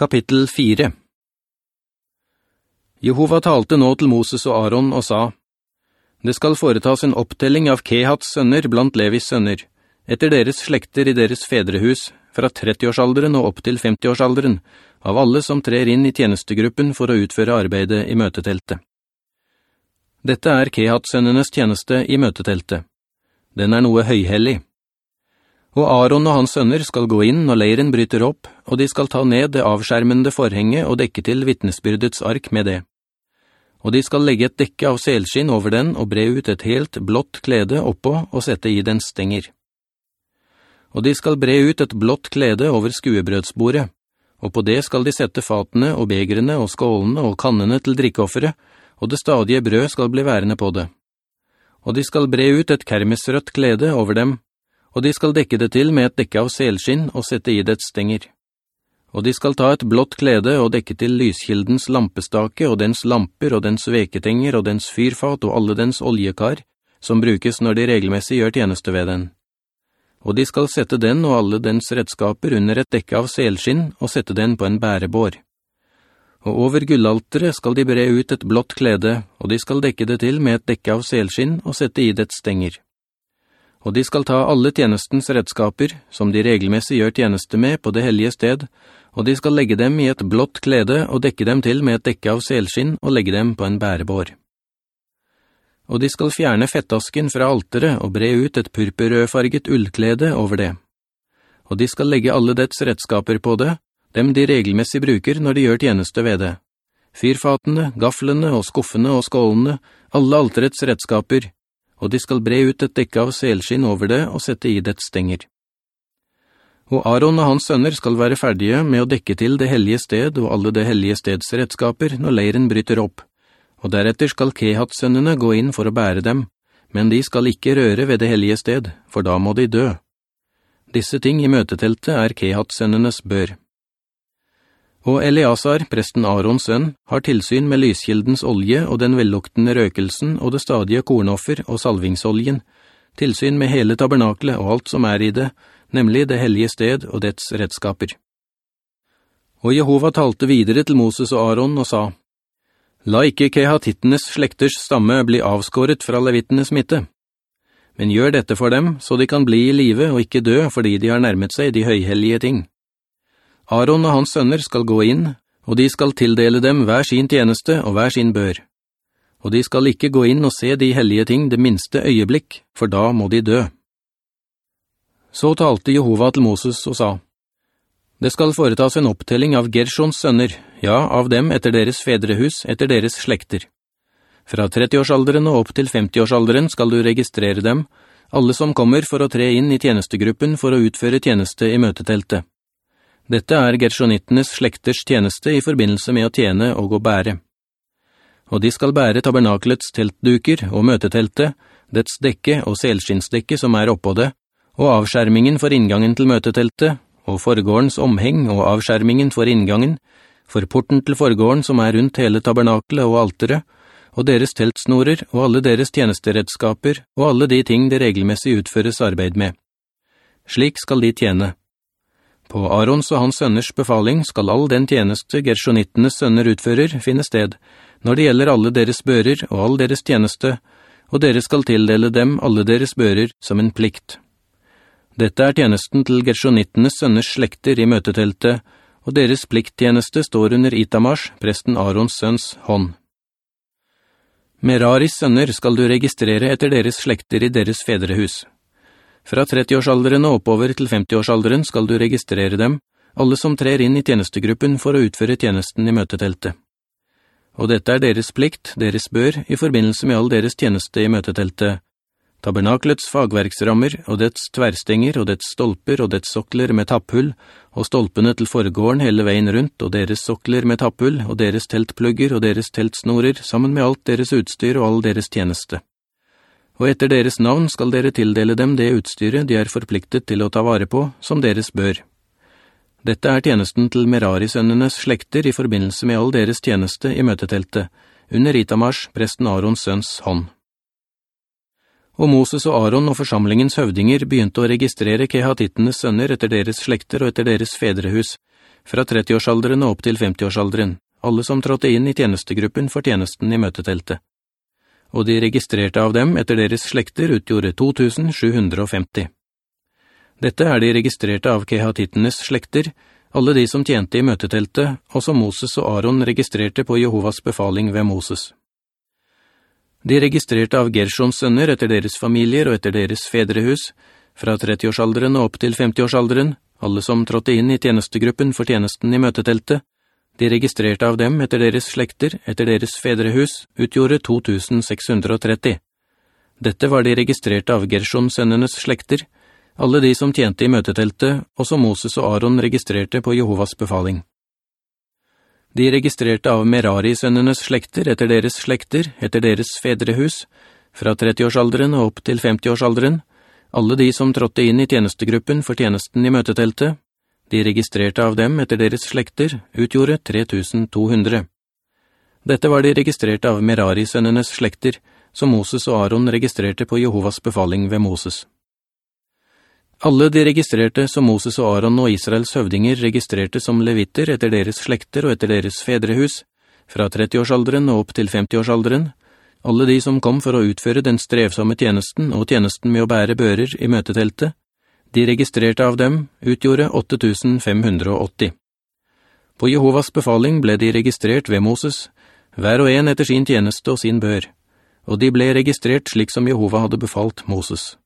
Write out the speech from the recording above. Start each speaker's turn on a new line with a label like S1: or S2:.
S1: Kapittel 4 Jehova talte nå til Moses og Aaron og sa, «Det skal foretas en opptelling av Kehats sønner blant Levis sønner, etter deres slekter i deres fedrehus, fra 30-årsalderen og opp til 50-årsalderen, av alle som trer inn i tjenestegruppen for å utføre arbeidet i møteteltet. Dette er Kehat-sønnenes tjeneste i møteteltet. Den er noe høyhellig. Og Aaron og hans sønner skal gå inn når leiren bryter opp, og de skal ta ned det avskjermende forhenget og dekke til vittnesbyrdets ark med det. Og de skal legge et dekke av selskinn over den og bre ut et helt blått klede oppå og sette i den stenger. Og de skal bre ut et blått klede over skuebrødsbordet, og på det skal de sette fatene og begrene og skålene og kannene til drikkeoffere, og det stadige brød skal bli værende på det. Og de skal bre ut et kermesrødt klede over dem, og de skal dekke det til med et dekke av selskinn og sette i det stenger. Og de skal ta et blått klede og dekke til lyskildens lampestake og dens lamper og dens veketenger og dens fyrfat og alle dens oljekar, som brukes når de regelmessig gjør tjeneste ved den. Og de skal sette den og alle dens redskaper under et dekke av selskinn og sette den på en bærebår. Og over gullaltere skal de bre ut et blått klede, og de skal dekke det til med et dekke av selskinn og sette i det stenger og de skal ta alle tjenestens redskaper, som de regelmessig gjør tjeneste med på det hellige sted, og de skal legge dem i et blått klede og dekke dem til med et dekke av selskinn og legge dem på en bærebår. Og de skal fjerne fettasken fra altere og bre ut et purpurrødfarget ullklede over det. Og de skal legge alle dets redskaper på det, dem de regelmessig bruker når de gjør tjeneste ved det. Fyrfatene, gaflene og skuffene og skålene, alle alterets redskaper, og de skal bre ut et dekke av selskinn over det og sette i det stenger. Og Aaron og hans sønner skal være ferdige med å dekke til det hellige sted og alle det hellige steds redskaper når leiren bryter opp, og deretter skal Kehat-sønnene gå inn for å bære dem, men de skal ikke røre ved det hellige sted, for da må de dø. Disse ting i møteteltet er Kehat-sønnenes bør. Og Eleazar, presten Arons sønn, har tilsyn med lyskildens olje og den velluktende røkelsen og det stadige kornoffer og salvingsoljen, tilsyn med hele tabernaklet og alt som er i det, nemlig det hellige sted og dets redskaper. Og Jehova talte videre til Moses og Aron og sa, «La ikke kehatittenes slekters stamme bli avskåret fra levittenes midte, men gjør dette for dem, så de kan bli i live og ikke dø fordi de har nærmet seg de høyhellige ting.» Aaron og hans sønner skal gå inn, og de skal tildele dem hver sin tjeneste og hver sin bør. Og de skal ikke gå inn og se de hellige ting det minste øyeblikk, for da må de dø. Så talte Jehova til Moses og sa, «Det skal foretas en opptelling av Gershons sønner, ja, av dem etter deres fedrehus, etter deres slekter. Fra 30-årsalderen og opp til 50-årsalderen skal du registrere dem, alle som kommer for å tre inn i tjenestegruppen for å utføre tjeneste i møteteltet. Dette er Gershonittenes slekters tjeneste i forbindelse med å tjene og å bære. Og de skal bære tabernakelets teltduker og møteteltet, dets dekke og selskinnsdekke som er oppå det, og avskjermingen for inngangen til møteteltet, og forgårdens omheng og avskjermingen for inngangen, for porten til forgården som er rundt hele tabernakelet og altere, og deres teltsnorer og alle deres tjenesteredskaper og alle de ting det regelmessig utføres arbeid med. Slik skal de tjene. På Arons og hans sønners befaling skal all den tjeneste Gershonittenes sønner utfører finne sted, når det gjelder alle deres bører og all deres tjeneste, og dere skal tildele dem alle deres bører som en plikt. Dette er tjenesten til Gershonittenes sønners slekter i møteteltet, og deres plikttjeneste står under Itamars, presten Arons sønns, hånd. Meraris sønner skal du registrere etter deres slekter i deres fedrehus. Fra 30-årsalderen og oppover til 50-årsalderen skal du registrere dem, alle som trer inn i tjenestegruppen for å utføre tjenesten i møteteltet. Og dette er deres plikt, deres bør, i forbindelse med all deres tjeneste i møteteltet. Tabernaklets fagverksrammer og dets tverrstenger og dets stolper og dets sokler med tapphull, og stolpene til foregården hele veien rundt og deres sokler med tapphull og deres teltplugger og deres teltsnorer sammen med alt deres utstyr og all deres tjeneste og etter deres navn skal dere tildele dem det utstyret de er forpliktet til å ta vare på, som deres bør. Dette er tjenesten til Merari-sønnenes slekter i forbindelse med all deres tjeneste i møteteltet, under Itamars, presten Arons sønns hånd. Og Moses og Aron og forsamlingens høvdinger begynte å registrere kehatittenes sønner etter deres slekter og etter deres fedrehus, fra 30-årsalderen og opp til 50-årsalderen, alle som trådte inn i tjenestegruppen for tjenesten i møteteltet. Og de registrerte av dem etter deres slekter utgjorde 2750. Dette er de registrerte av kehatittenes slekter, alle de som tjente i møteteltet, og som Moses og Aaron registrerte på Jehovas befaling ved Moses. De registrerte av Gershons sønner etter deres familier og etter deres fedrehus, fra 30-årsalderen og opp til 50-årsalderen, alle som trådte inn i tjenestegruppen for tjenesten i møteteltet. De registrerte av dem etter deres slekter, etter deres fedrehus, utgjorde 2630. Dette var de registrerte av Gershon-sønnenes slekter, alle de som tjente i møteteltet, og som Moses og Aaron registrerte på Jehovas befaling. De registrerte av Merari-sønnenes slekter etter deres slekter, etter deres fedrehus, fra 30-årsalderen og opp til 50-årsalderen, alle de som trådte inn i tjenestegruppen for tjenesten i møteteltet. De registrerte av dem etter deres slekter, utgjorde 3200. Dette var de registrerte av Merari-sønnenes slekter, som Moses og Aaron registrerte på Jehovas befaling ved Moses. Alle de registrerte som Moses og Aaron og Israels høvdinger registrerte som levitter etter deres slekter og etter deres fedrehus, fra 30-årsalderen og opp til 50-årsalderen, alle de som kom for å utføre den strevsomme tjenesten og tjenesten med å bære bører i møteteltet, de registrerte av dem utgjorde 8580. På Jehovas befaling ble de registrert ved Moses, hver og en etter sin tjeneste og sin bør, og de ble registrert slik som Jehova hadde befalt Moses.